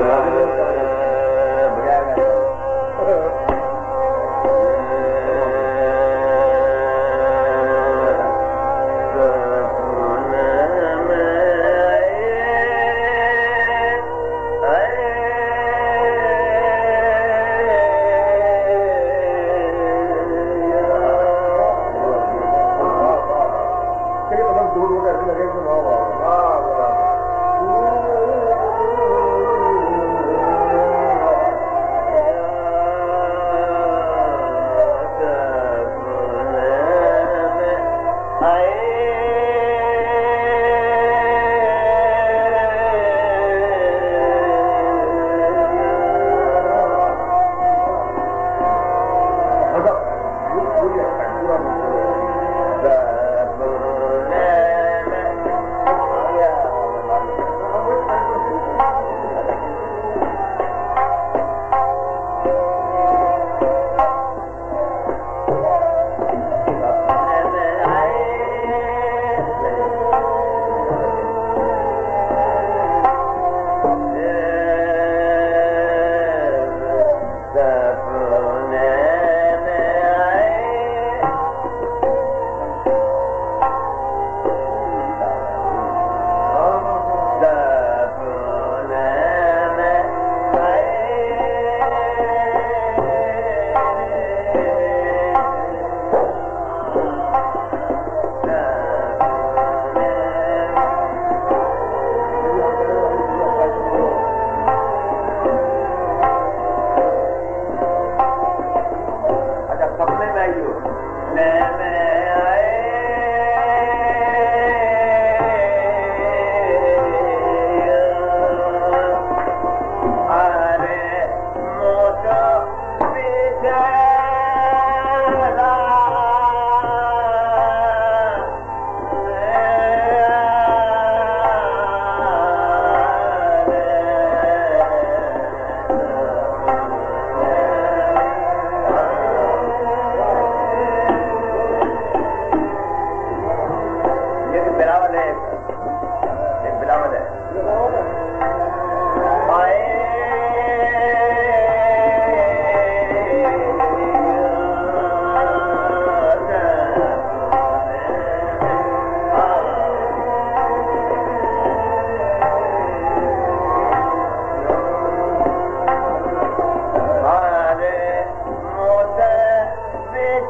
Amém. the man.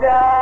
Jai